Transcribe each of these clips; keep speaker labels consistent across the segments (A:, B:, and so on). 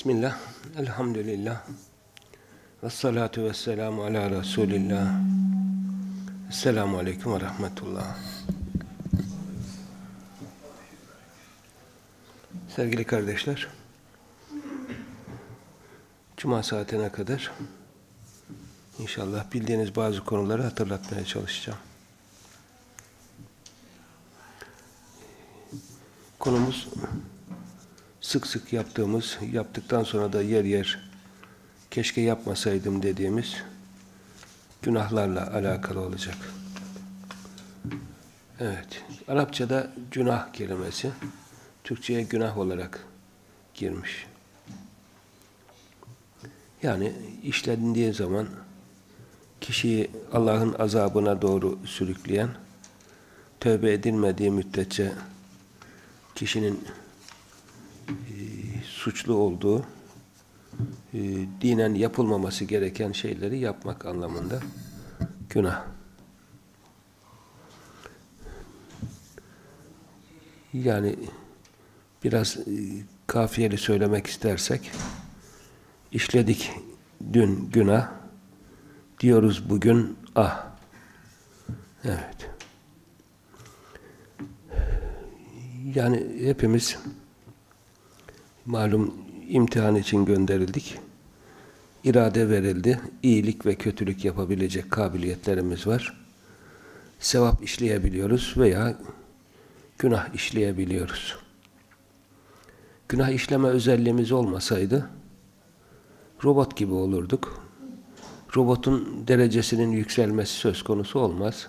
A: Bismillah, elhamdülillah, ve salatu ve selamu ala Resulillah. Esselamu aleyküm ve rahmetullah. Sevgili kardeşler, Cuma saatine kadar inşallah bildiğiniz bazı konuları hatırlatmaya çalışacağım. Konumuz sık sık yaptığımız, yaptıktan sonra da yer yer keşke yapmasaydım dediğimiz günahlarla alakalı olacak. Evet, Arapçada günah kelimesi Türkçe'ye günah olarak girmiş. Yani işlendiği zaman kişiyi Allah'ın azabına doğru sürükleyen, tövbe edilmediği müddetçe kişinin suçlu olduğu, e, dinen yapılmaması gereken şeyleri yapmak anlamında günah. Yani biraz e, kafiyeli söylemek istersek, işledik dün günah, diyoruz bugün ah. Evet. Yani hepimiz malum imtihan için gönderildik. İrade verildi. İyilik ve kötülük yapabilecek kabiliyetlerimiz var. Sevap işleyebiliyoruz veya günah işleyebiliyoruz. Günah işleme özelliğimiz olmasaydı robot gibi olurduk. Robotun derecesinin yükselmesi söz konusu olmaz.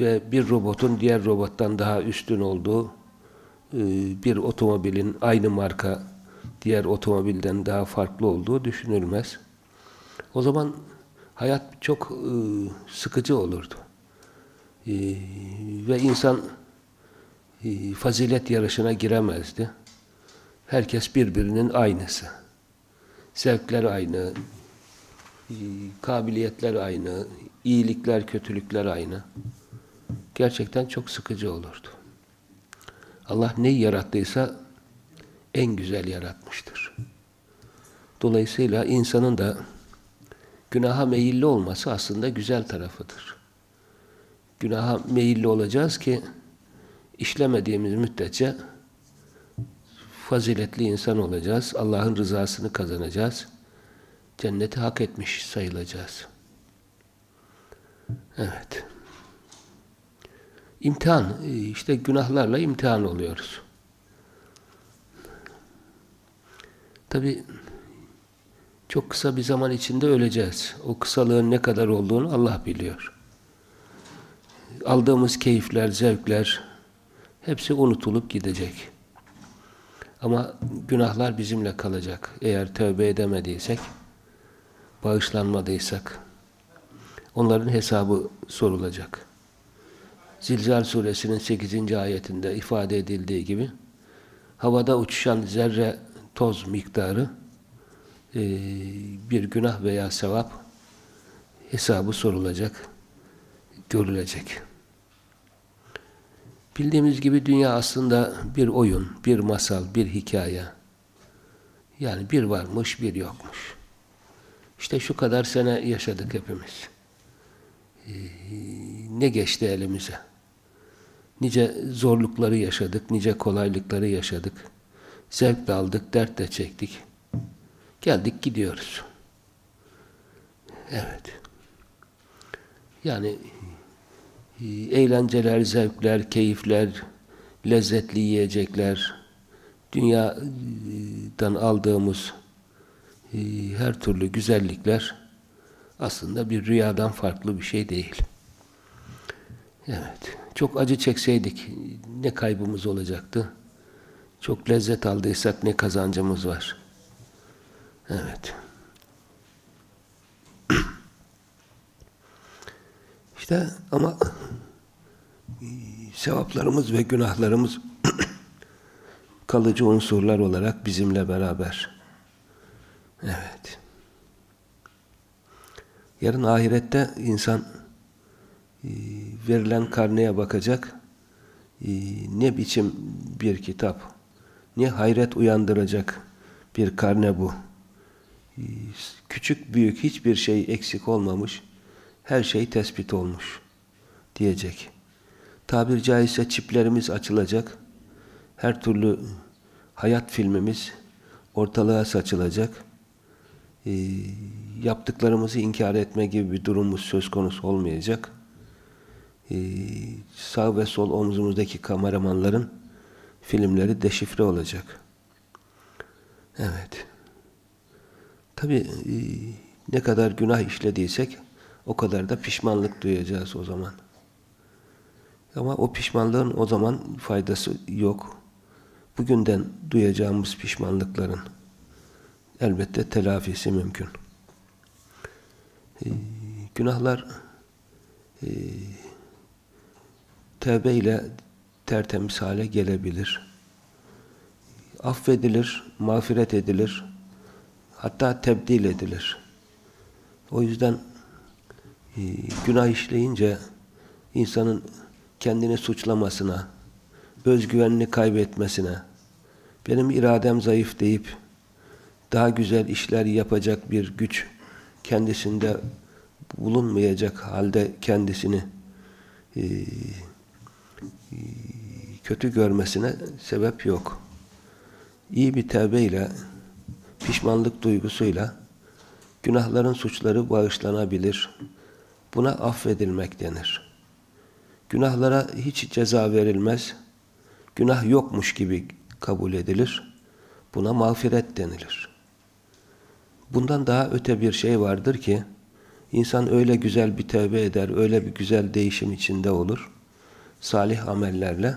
A: Ve bir robotun diğer robottan daha üstün olduğu bir otomobilin aynı marka diğer otomobilden daha farklı olduğu düşünülmez. O zaman hayat çok e, sıkıcı olurdu. E, ve insan fazilet yarışına giremezdi. Herkes birbirinin aynısı. Zevkler aynı, kabiliyetler aynı, iyilikler, kötülükler aynı. Gerçekten çok sıkıcı olurdu. Allah neyi yarattıysa en güzel yaratmıştır. Dolayısıyla insanın da günaha meyilli olması aslında güzel tarafıdır. Günaha meyilli olacağız ki işlemediğimiz müddetçe faziletli insan olacağız. Allah'ın rızasını kazanacağız. Cenneti hak etmiş sayılacağız. Evet. İmtihan, işte günahlarla imtihan oluyoruz. Tabi çok kısa bir zaman içinde öleceğiz. O kısalığın ne kadar olduğunu Allah biliyor. Aldığımız keyifler, zevkler hepsi unutulup gidecek. Ama günahlar bizimle kalacak. Eğer tövbe edemediysek, bağışlanmadıysak, onların hesabı sorulacak. Zilzal suresinin 8. ayetinde ifade edildiği gibi, havada uçuşan zerre toz miktarı e, bir günah veya sevap hesabı sorulacak, görülecek. Bildiğimiz gibi dünya aslında bir oyun, bir masal, bir hikaye. Yani bir varmış, bir yokmuş. İşte şu kadar sene yaşadık hepimiz. Ne geçti elimize? Nice zorlukları yaşadık, nice kolaylıkları yaşadık. Zevk de aldık, dert de çektik. Geldik gidiyoruz. Evet. Yani eğlenceler, zevkler, keyifler, lezzetli yiyecekler, dünyadan aldığımız her türlü güzellikler aslında bir rüyadan farklı bir şey değil. Evet. Çok acı çekseydik ne kaybımız olacaktı? Çok lezzet aldıysak ne kazancımız var? Evet. İşte ama sevaplarımız ve günahlarımız kalıcı unsurlar olarak bizimle beraber. Evet. Yarın ahirette insan e, verilen karneye bakacak. E, ne biçim bir kitap, ne hayret uyandıracak bir karne bu. Küçük büyük hiçbir şey eksik olmamış. Her şey tespit olmuş diyecek. Tabir caizse çiplerimiz açılacak. Her türlü hayat filmimiz ortalığa saçılacak. Yaptıklarımızı inkar etme gibi bir durumumuz söz konusu olmayacak. E, sağ ve sol omzumuzdaki kameramanların filmleri deşifre olacak. Evet. Tabi e, ne kadar günah işlediysek o kadar da pişmanlık duyacağız o zaman. Ama o pişmanlığın o zaman faydası yok. Bugünden duyacağımız pişmanlıkların elbette telafisi mümkün. Ee, günahlar e, tevbe ile tertemiz hale gelebilir. Affedilir, mağfiret edilir, hatta tebdil edilir. O yüzden e, günah işleyince insanın kendini suçlamasına, özgüvenini kaybetmesine, benim iradem zayıf deyip daha güzel işler yapacak bir güç kendisinde bulunmayacak halde kendisini e, e, kötü görmesine sebep yok. İyi bir tevbeyle, pişmanlık duygusuyla günahların suçları bağışlanabilir. Buna affedilmek denir. Günahlara hiç ceza verilmez. Günah yokmuş gibi kabul edilir. Buna mağfiret denilir. Bundan daha öte bir şey vardır ki insan öyle güzel bir tövbe eder, öyle bir güzel değişim içinde olur. Salih amellerle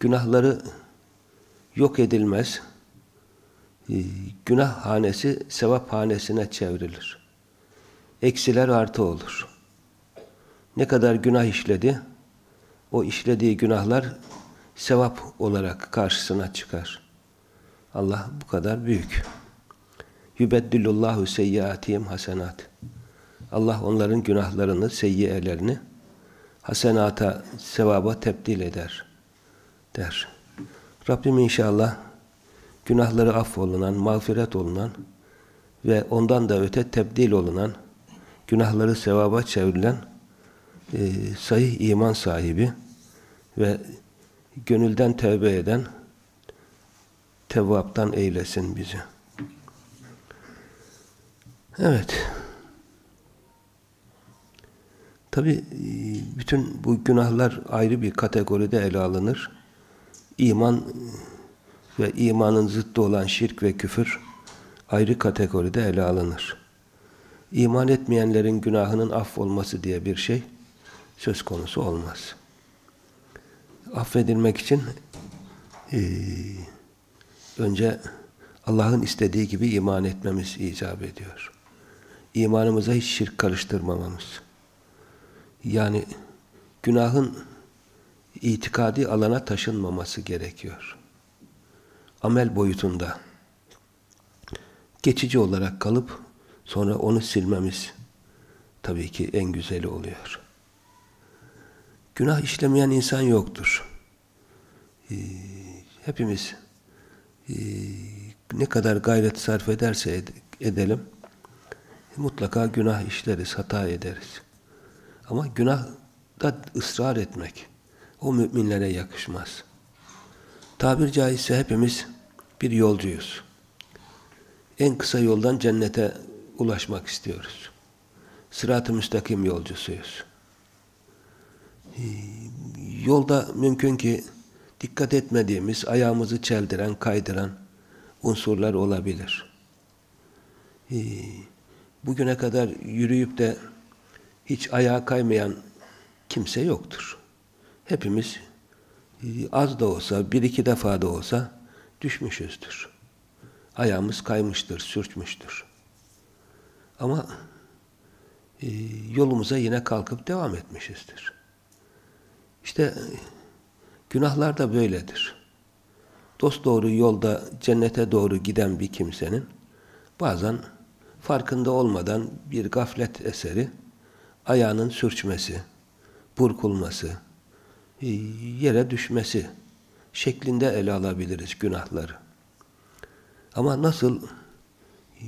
A: günahları yok edilmez. Ee, günah hanesi sevap hanesine çevrilir. Eksiler artı olur. Ne kadar günah işledi, o işlediği günahlar sevap olarak karşısına çıkar. Allah bu kadar büyük. Yübeddilullahu seyyiatihim hasenat. Allah onların günahlarını, seyyiyelerini hasenata, sevaba tebdil eder. Der. Rabbim inşallah günahları affolunan, mağfiret olunan ve ondan da öte tebdil olunan, günahları sevaba çevrilen e, sahih iman sahibi ve gönülden tevbe eden tevvaptan eylesin bizi. Evet. Tabi e, bütün bu günahlar ayrı bir kategoride ele alınır. İman ve imanın zıttı olan şirk ve küfür ayrı kategoride ele alınır. İman etmeyenlerin günahının affolması diye bir şey söz konusu olmaz. Affedilmek için e, önce Allah'ın istediği gibi iman etmemiz icap ediyor. İmanımıza hiç şirk karıştırmamamız. Yani günahın itikadi alana taşınmaması gerekiyor. Amel boyutunda geçici olarak kalıp sonra onu silmemiz tabii ki en güzeli oluyor. Günah işlemeyen insan yoktur. Ee, hepimiz e, ne kadar gayret sarf ederse ed edelim mutlaka günah işleriz, hata ederiz. Ama günah da ısrar etmek o müminlere yakışmaz. Tabir caizse hepimiz bir yolcuyuz. En kısa yoldan cennete ulaşmak istiyoruz. Sırat-ı müstakim yolcusuyuz. Yolda mümkün ki dikkat etmediğimiz, ayağımızı çeldiren, kaydıran unsurlar olabilir. Ee, bugüne kadar yürüyüp de hiç ayağa kaymayan kimse yoktur. Hepimiz e, az da olsa, bir iki defa da olsa düşmüşüzdür. Ayağımız kaymıştır, sürçmüştür. Ama e, yolumuza yine kalkıp devam etmişizdir. İşte günahlar da böyledir. Dost doğru yolda cennete doğru giden bir kimsenin bazen farkında olmadan bir gaflet eseri ayağının sürçmesi, burkulması, e, yere düşmesi şeklinde ele alabiliriz günahları. Ama nasıl e,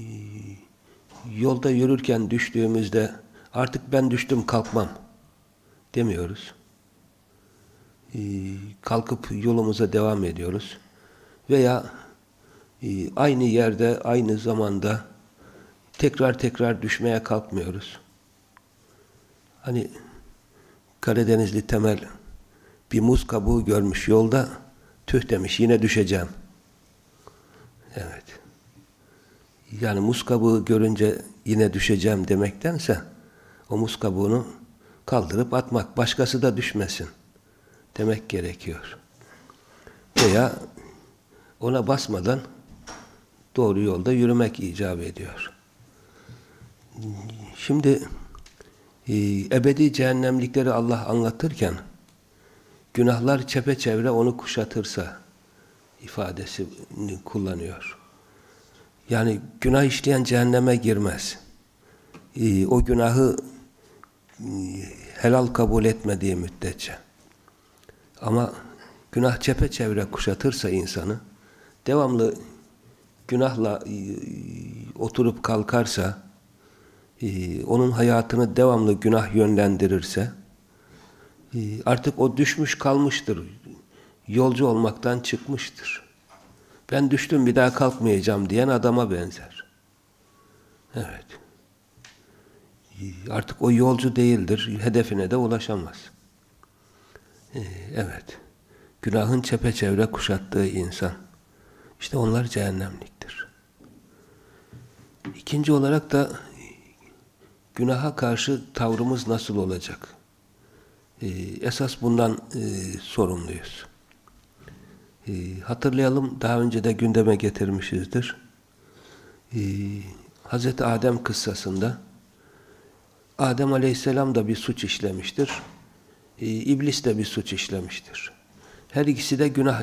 A: yolda yürürken düştüğümüzde artık ben düştüm kalkmam demiyoruz. E, kalkıp yolumuza devam ediyoruz. Veya aynı yerde, aynı zamanda tekrar tekrar düşmeye kalkmıyoruz. Hani Karadenizli Temel bir muz kabuğu görmüş yolda, tüh demiş yine düşeceğim. Evet. Yani muz kabuğu görünce yine düşeceğim demektense o muz kabuğunu kaldırıp atmak, başkası da düşmesin demek gerekiyor. Veya ona basmadan doğru yolda yürümek icap ediyor. Şimdi e, ebedi cehennemlikleri Allah anlatırken günahlar çepeçevre onu kuşatırsa ifadesini kullanıyor. Yani günah işleyen cehenneme girmez. E, o günahı e, helal kabul etmediği müddetçe. Ama günah çepeçevre kuşatırsa insanı, devamlı günahla oturup kalkarsa, onun hayatını devamlı günah yönlendirirse, artık o düşmüş kalmıştır. Yolcu olmaktan çıkmıştır. Ben düştüm bir daha kalkmayacağım diyen adama benzer. Evet. Artık o yolcu değildir. Hedefine de ulaşamaz. Evet. Günahın çepeçevre kuşattığı insan. İşte onlar cehennemliktir. İkinci olarak da günaha karşı tavrımız nasıl olacak? Ee, esas bundan e, sorumluyuz. Ee, hatırlayalım, daha önce de gündeme getirmişizdir. Ee, Hz. Adem kıssasında Adem Aleyhisselam da bir suç işlemiştir. Ee, İblis de bir suç işlemiştir. Her ikisi de günah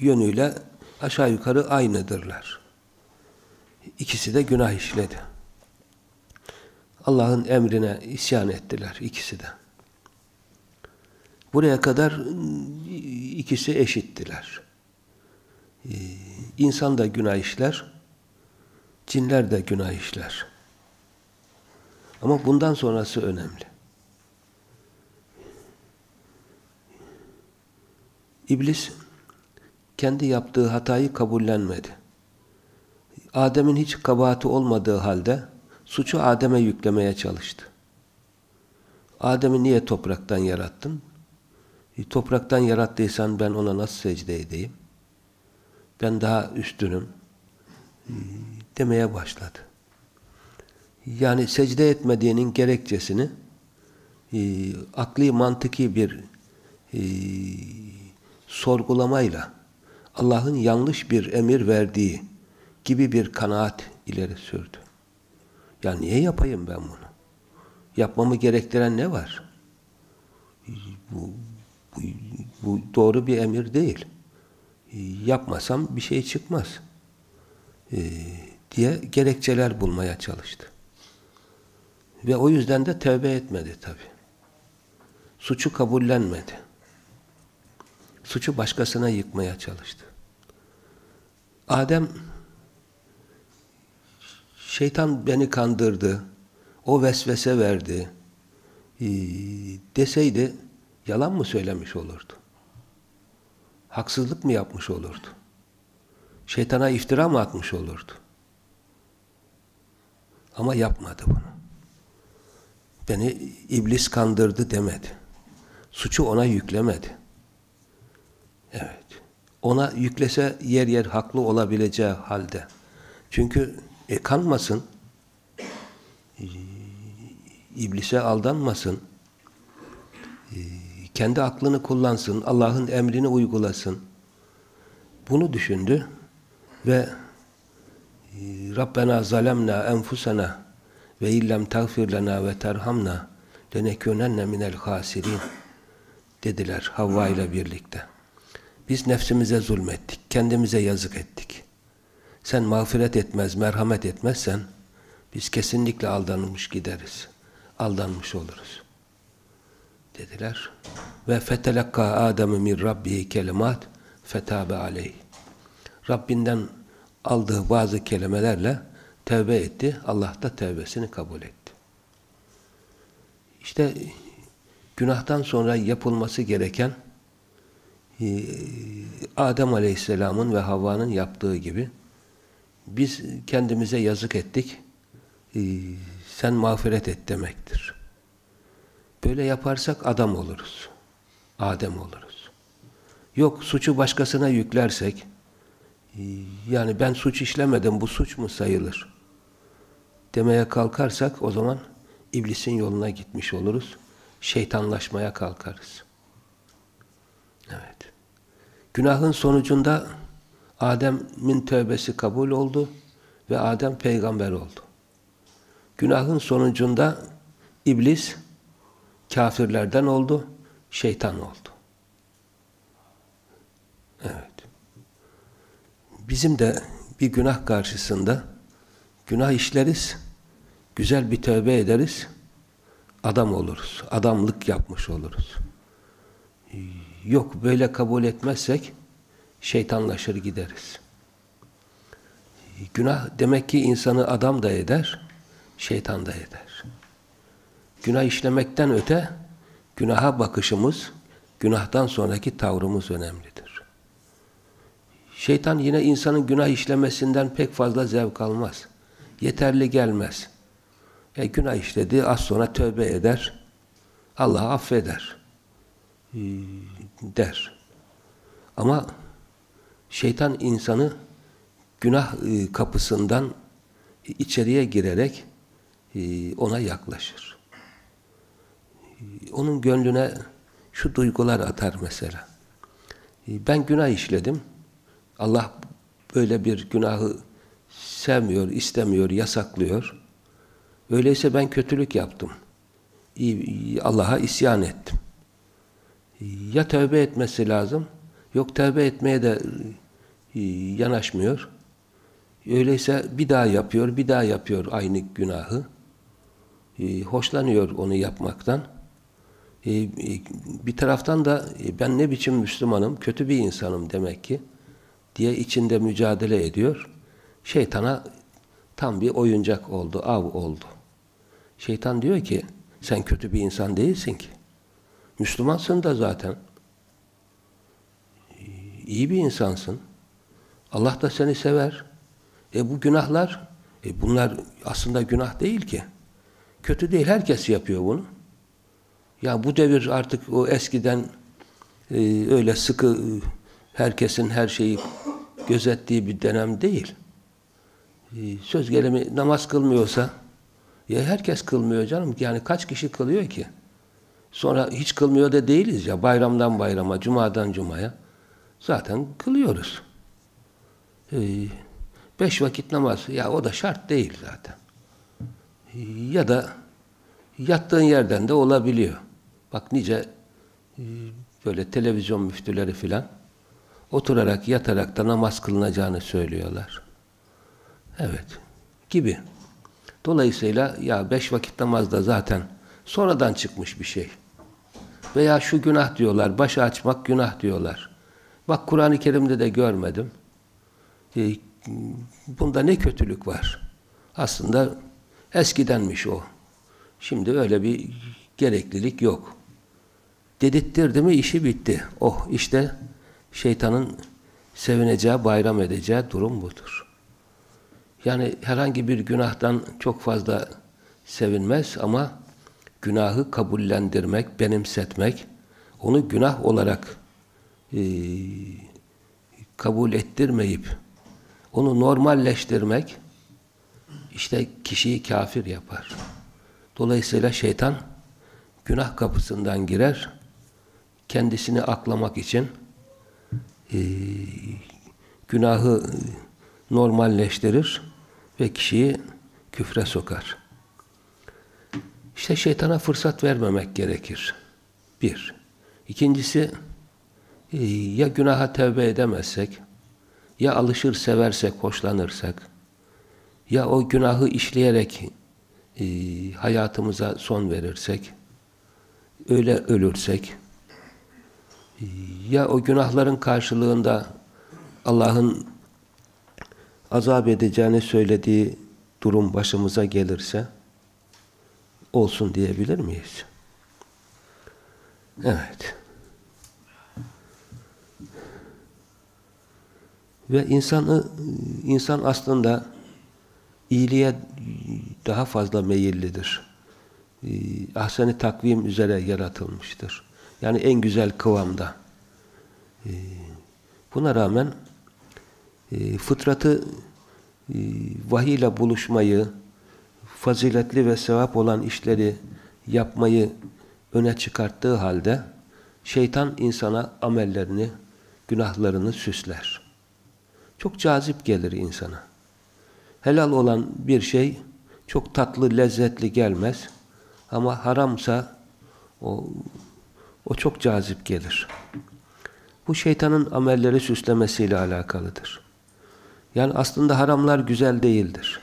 A: yönüyle aşağı yukarı aynıdırlar. İkisi de günah işledi. Allah'ın emrine isyan ettiler ikisi de. Buraya kadar ikisi eşittiler. Ee, insan da günah işler, cinler de günah işler. Ama bundan sonrası önemli. İblis kendi yaptığı hatayı kabullenmedi. Adem'in hiç kabahati olmadığı halde suçu Adem'e yüklemeye çalıştı. Adem'i niye topraktan yarattın? E, topraktan yarattıysan ben ona nasıl secde edeyim? Ben daha üstünüm e, demeye başladı. Yani secde etmediğinin gerekçesini e, akli mantıki bir e, sorgulamayla Allah'ın yanlış bir emir verdiği gibi bir kanaat ileri sürdü. Ya niye yapayım ben bunu? Yapmamı gerektiren ne var? Bu, bu, bu doğru bir emir değil. Yapmasam bir şey çıkmaz. Ee, diye gerekçeler bulmaya çalıştı. Ve o yüzden de tövbe etmedi tabi. Suçu kabullenmedi. Suçu başkasına yıkmaya çalıştı. Adem şeytan beni kandırdı, o vesvese verdi ee, deseydi yalan mı söylemiş olurdu? Haksızlık mı yapmış olurdu? Şeytana iftira mı atmış olurdu? Ama yapmadı bunu. Beni iblis kandırdı demedi. Suçu ona yüklemedi. Evet. Ona yüklese yer yer haklı olabileceği halde. Çünkü e, kanmasın, e, iblise aldanmasın, e, kendi aklını kullansın, Allah'ın emrini uygulasın. Bunu düşündü ve e, Rabbena zalemna enfusena ve illem tagfir lena ve terhamna lenekûnenne minel hasirin dediler Havva ile birlikte. Biz nefsimize zulmettik, kendimize yazık ettik. Sen mağfiret etmez, merhamet etmezsen biz kesinlikle aldanmış gideriz. Aldanmış oluruz. Dediler. Ve fetelakka Adem'ü min rabbihi kelimat fetabe aleyh. Rabbinden aldığı bazı kelimelerle tevbe etti. Allah da tevbesini kabul etti. İşte günahtan sonra yapılması gereken e, Adem Aleyhisselam'ın ve Havva'nın yaptığı gibi biz kendimize yazık ettik e, sen mağfiret et demektir. Böyle yaparsak adam oluruz. Adem oluruz. Yok suçu başkasına yüklersek e, yani ben suç işlemedim bu suç mu sayılır? Demeye kalkarsak o zaman iblisin yoluna gitmiş oluruz. Şeytanlaşmaya kalkarız. Evet. Günahın sonucunda Adem'in tövbesi kabul oldu ve Adem peygamber oldu. Günahın sonucunda iblis kafirlerden oldu, şeytan oldu. Evet. Bizim de bir günah karşısında günah işleriz, güzel bir tövbe ederiz, adam oluruz, adamlık yapmış oluruz. Yok böyle kabul etmezsek şeytanlaşır gideriz. Günah demek ki insanı adam da eder, şeytan da eder. Günah işlemekten öte günaha bakışımız, günahtan sonraki tavrımız önemlidir. Şeytan yine insanın günah işlemesinden pek fazla zevk almaz. Yeterli gelmez. E, günah işledi, az sonra tövbe eder. Allah affeder. E, der. Ama şeytan insanı günah e, kapısından içeriye girerek e, ona yaklaşır. E, onun gönlüne şu duygular atar mesela. Ben günah işledim. Allah böyle bir günahı sevmiyor, istemiyor, yasaklıyor. Öyleyse ben kötülük yaptım. Allah'a isyan ettim. Ya tövbe etmesi lazım, yok tövbe etmeye de yanaşmıyor. Öyleyse bir daha yapıyor, bir daha yapıyor aynı günahı. E, hoşlanıyor onu yapmaktan. E, e, bir taraftan da ben ne biçim Müslümanım, kötü bir insanım demek ki diye içinde mücadele ediyor. Şeytana tam bir oyuncak oldu, av oldu. Şeytan diyor ki sen kötü bir insan değilsin ki. Müslümansın da zaten. İyi bir insansın. Allah da seni sever. E bu günahlar, e bunlar aslında günah değil ki. Kötü değil, herkes yapıyor bunu. Ya bu devir artık o eskiden e, öyle sıkı e, herkesin her şeyi gözettiği bir dönem değil. E, söz gelimi namaz kılmıyorsa ya herkes kılmıyor canım. Yani kaç kişi kılıyor ki? Sonra hiç kılmıyor da değiliz ya. Bayramdan bayrama, cumadan cumaya. Zaten kılıyoruz. Ee, beş vakit namaz. Ya o da şart değil zaten ya da yattığın yerden de olabiliyor. Bak nice e, böyle televizyon müftüleri filan oturarak yatarak da namaz kılınacağını söylüyorlar. Evet. Gibi. Dolayısıyla ya beş vakit namaz da zaten sonradan çıkmış bir şey. Veya şu günah diyorlar, başı açmak günah diyorlar. Bak Kur'an-ı Kerim'de de görmedim. E, bunda ne kötülük var? Aslında Eskidenmiş o. Şimdi öyle bir gereklilik yok. Dedittirdi mi işi bitti. Oh işte şeytanın sevineceği, bayram edeceği durum budur. Yani herhangi bir günahtan çok fazla sevinmez ama günahı kabullendirmek, benimsetmek, onu günah olarak e, kabul ettirmeyip onu normalleştirmek işte kişiyi kafir yapar. Dolayısıyla şeytan günah kapısından girer, kendisini aklamak için e, günahı normalleştirir ve kişiyi küfre sokar. İşte şeytana fırsat vermemek gerekir. Bir. İkincisi, ya günaha tevbe edemezsek, ya alışır seversek, hoşlanırsak, ya o günahı işleyerek e, hayatımıza son verirsek, öyle ölürsek, e, ya o günahların karşılığında Allah'ın azap edeceğini söylediği durum başımıza gelirse olsun diyebilir miyiz? Evet. Ve insanı insan aslında iyiliğe daha fazla meyillidir. Ee, ahsen takvim üzere yaratılmıştır. Yani en güzel kıvamda. Ee, buna rağmen e, fıtratı e, vahiy ile buluşmayı, faziletli ve sevap olan işleri yapmayı öne çıkarttığı halde şeytan insana amellerini, günahlarını süsler. Çok cazip gelir insana. Helal olan bir şey çok tatlı, lezzetli gelmez. Ama haramsa o, o çok cazip gelir. Bu şeytanın amelleri süslemesiyle alakalıdır. Yani aslında haramlar güzel değildir.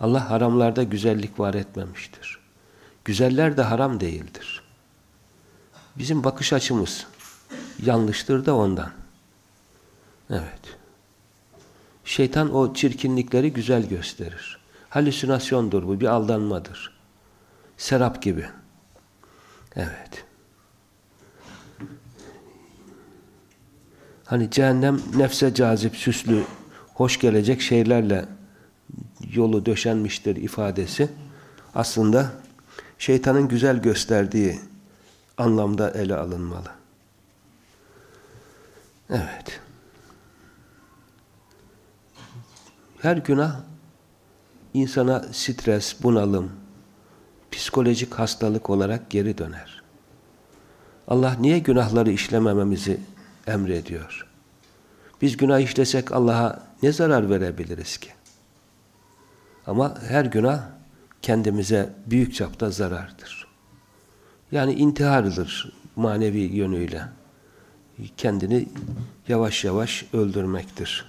A: Allah haramlarda güzellik var etmemiştir. Güzeller de haram değildir. Bizim bakış açımız yanlıştır da ondan. Evet. Şeytan o çirkinlikleri güzel gösterir. Halüsinasyondur bu, bir aldanmadır. Serap gibi. Evet. Hani cehennem nefse cazip, süslü, hoş gelecek şeylerle yolu döşenmiştir ifadesi. Aslında şeytanın güzel gösterdiği anlamda ele alınmalı. Evet. Her günah insana stres, bunalım, psikolojik hastalık olarak geri döner. Allah niye günahları işlemememizi emrediyor? Biz günah işlesek Allah'a ne zarar verebiliriz ki? Ama her günah kendimize büyük çapta zarardır. Yani intihardır manevi yönüyle. Kendini yavaş yavaş öldürmektir.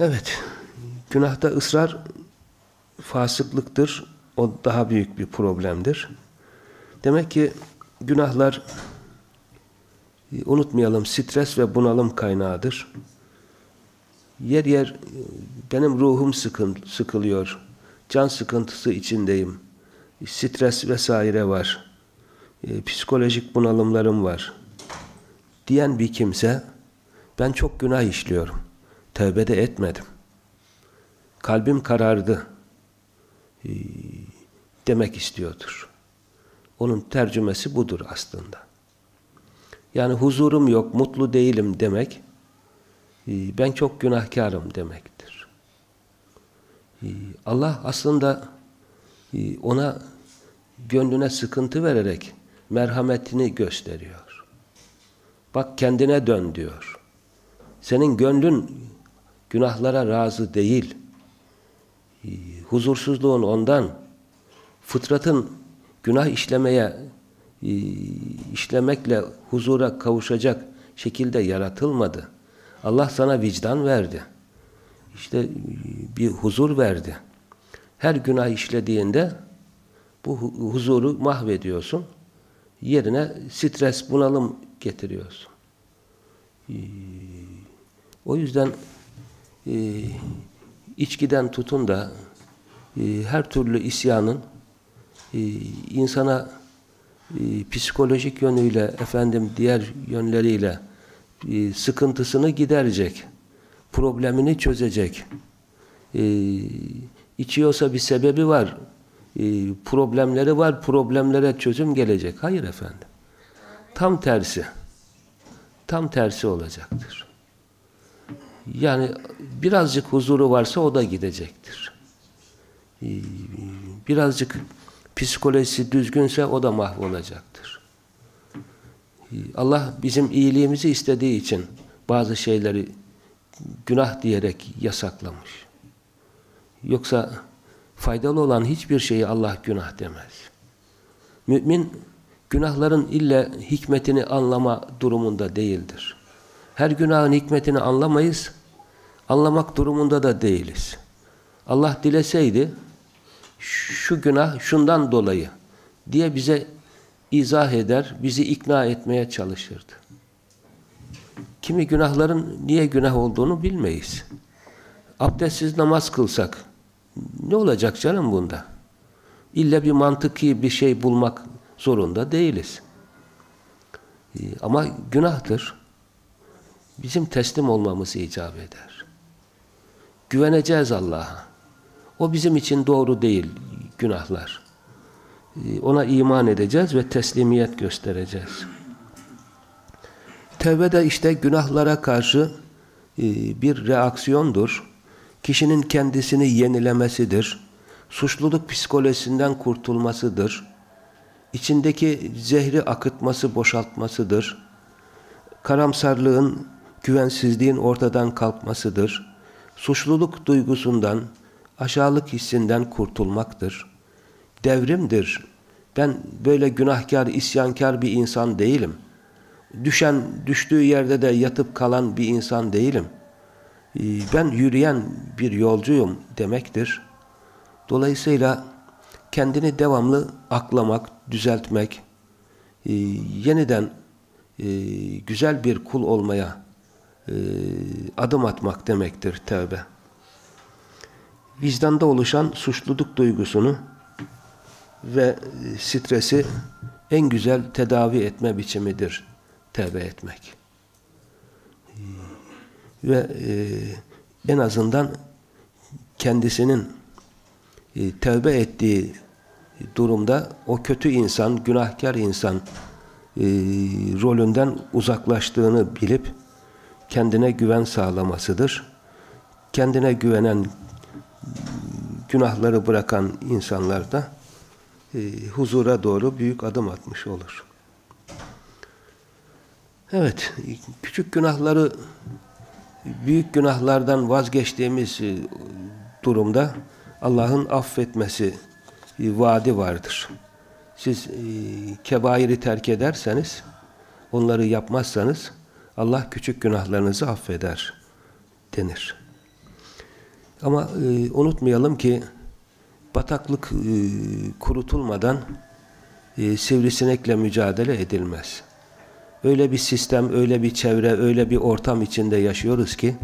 A: Evet, günahta ısrar fasıklıktır. O daha büyük bir problemdir. Demek ki günahlar unutmayalım stres ve bunalım kaynağıdır. Yer yer benim ruhum sıkın, sıkılıyor. Can sıkıntısı içindeyim. Stres vesaire var. E, psikolojik bunalımlarım var. Diyen bir kimse ben çok günah işliyorum. Tövbe de etmedim. Kalbim karardı. E, demek istiyordur. Onun tercümesi budur aslında. Yani huzurum yok, mutlu değilim demek ee, ben çok günahkarım demektir. Ee, Allah aslında ona gönlüne sıkıntı vererek merhametini gösteriyor. Bak kendine dön diyor. Senin gönlün günahlara razı değil. Ee, huzursuzluğun ondan. Fıtratın günah işlemeye e, işlemekle huzura kavuşacak şekilde yaratılmadı. Allah sana vicdan verdi. İşte bir huzur verdi. Her günah işlediğinde bu huzuru mahvediyorsun. Yerine stres, bunalım getiriyorsun. Ee, o yüzden e, içkiden tutun da e, her türlü isyanın e, insana psikolojik yönüyle efendim diğer yönleriyle e, sıkıntısını giderecek. Problemini çözecek. E, içiyorsa bir sebebi var. E, problemleri var. Problemlere çözüm gelecek. Hayır efendim. Tam tersi. Tam tersi olacaktır. Yani birazcık huzuru varsa o da gidecektir. Birazcık psikolojisi düzgünse o da mahvolacaktır. Allah bizim iyiliğimizi istediği için bazı şeyleri günah diyerek yasaklamış. Yoksa faydalı olan hiçbir şeyi Allah günah demez. Mümin günahların ille hikmetini anlama durumunda değildir. Her günahın hikmetini anlamayız, anlamak durumunda da değiliz. Allah dileseydi şu günah şundan dolayı diye bize izah eder, bizi ikna etmeye çalışırdı. kimi günahların niye günah olduğunu bilmeyiz. Abdestsiz namaz kılsak ne olacak canım bunda? İlla bir mantıki bir şey bulmak zorunda değiliz. Ee, ama günahtır. Bizim teslim olmamızı icap eder. Güveneceğiz Allah'a. O bizim için doğru değil günahlar. Ee, ona iman edeceğiz ve teslimiyet göstereceğiz. Tevbe de işte günahlara karşı e, bir reaksiyondur. Kişinin kendisini yenilemesidir. Suçluluk psikolojisinden kurtulmasıdır. İçindeki zehri akıtması, boşaltmasıdır. Karamsarlığın, güvensizliğin ortadan kalkmasıdır. Suçluluk duygusundan, aşağılık hissinden kurtulmaktır. Devrimdir. Ben böyle günahkar, isyankar bir insan değilim. Düşen, düştüğü yerde de yatıp kalan bir insan değilim. Ee, ben yürüyen bir yolcuyum demektir. Dolayısıyla kendini devamlı aklamak, düzeltmek, e, yeniden e, güzel bir kul olmaya e, adım atmak demektir tevbe. Vicdanda oluşan suçluluk duygusunu ve stresi en güzel tedavi etme biçimidir tevbe etmek. Ve en azından kendisinin tevbe ettiği durumda o kötü insan, günahkar insan e, rolünden uzaklaştığını bilip kendine güven sağlamasıdır. Kendine güvenen, günahları bırakan insanlar da e, huzura doğru büyük adım atmış olur. Evet, küçük günahları büyük günahlardan vazgeçtiğimiz e, durumda Allah'ın affetmesi vaadi vardır. Siz e, kebairi terk ederseniz, onları yapmazsanız Allah küçük günahlarınızı affeder denir. Ama e, unutmayalım ki bataklık e, kurutulmadan e, sivrisinekle mücadele edilmez. Öyle bir sistem, öyle bir çevre, öyle bir ortam içinde yaşıyoruz ki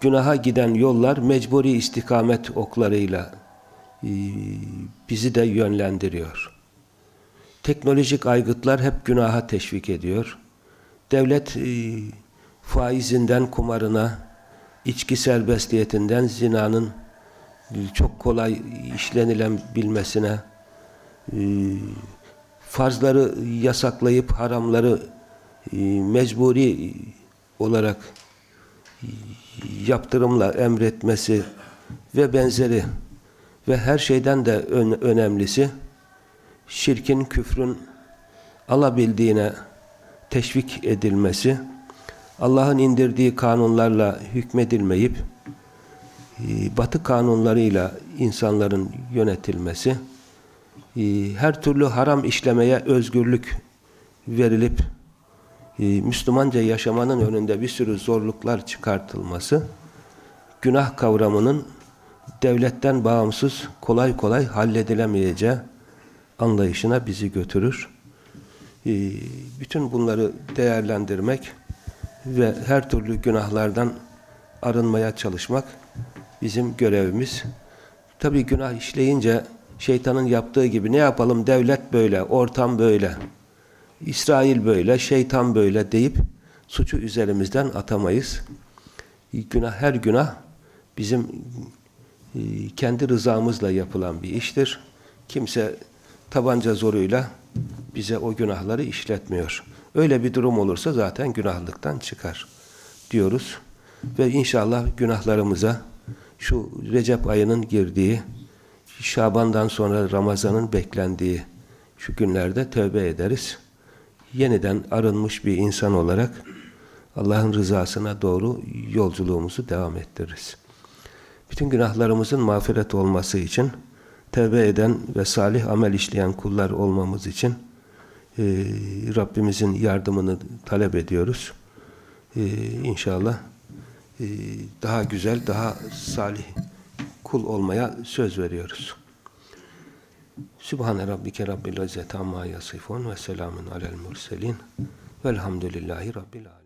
A: günaha giden yollar mecburi istikamet oklarıyla e, bizi de yönlendiriyor. Teknolojik aygıtlar hep günaha teşvik ediyor. Devlet e, faizinden kumarına, içki serbestiyetinden zinanın çok kolay işlenilen bilmesine, e, farzları yasaklayıp haramları mecburi olarak yaptırımla emretmesi ve benzeri ve her şeyden de ön önemlisi şirkin, küfrün alabildiğine teşvik edilmesi, Allah'ın indirdiği kanunlarla hükmedilmeyip e, batı kanunlarıyla insanların yönetilmesi, e, her türlü haram işlemeye özgürlük verilip e, Müslümanca yaşamanın önünde bir sürü zorluklar çıkartılması, günah kavramının devletten bağımsız kolay kolay halledilemeyeceği anlayışına bizi götürür. Ee, bütün bunları değerlendirmek ve her türlü günahlardan arınmaya çalışmak bizim görevimiz. Tabii günah işleyince şeytanın yaptığı gibi ne yapalım devlet böyle, ortam böyle, İsrail böyle, şeytan böyle deyip suçu üzerimizden atamayız. Günah her günah bizim e, kendi rızamızla yapılan bir iştir. Kimse tabanca zoruyla bize o günahları işletmiyor. Öyle bir durum olursa zaten günahlıktan çıkar diyoruz. Ve inşallah günahlarımıza şu Recep ayının girdiği, Şaban'dan sonra Ramazan'ın beklendiği şu günlerde tövbe ederiz. Yeniden arınmış bir insan olarak Allah'ın rızasına doğru yolculuğumuzu devam ettiririz. Bütün günahlarımızın mağfiret olması için tevbe eden ve salih amel işleyen kullar olmamız için e, Rabbimizin yardımını talep ediyoruz. E, inşallah e, daha güzel, daha salih kul olmaya söz veriyoruz. Sübhane Rabbike Rabbil İzzet Amma Yasifun ve Selamun Alel Murselin Velhamdülillahi Rabbil Alemin.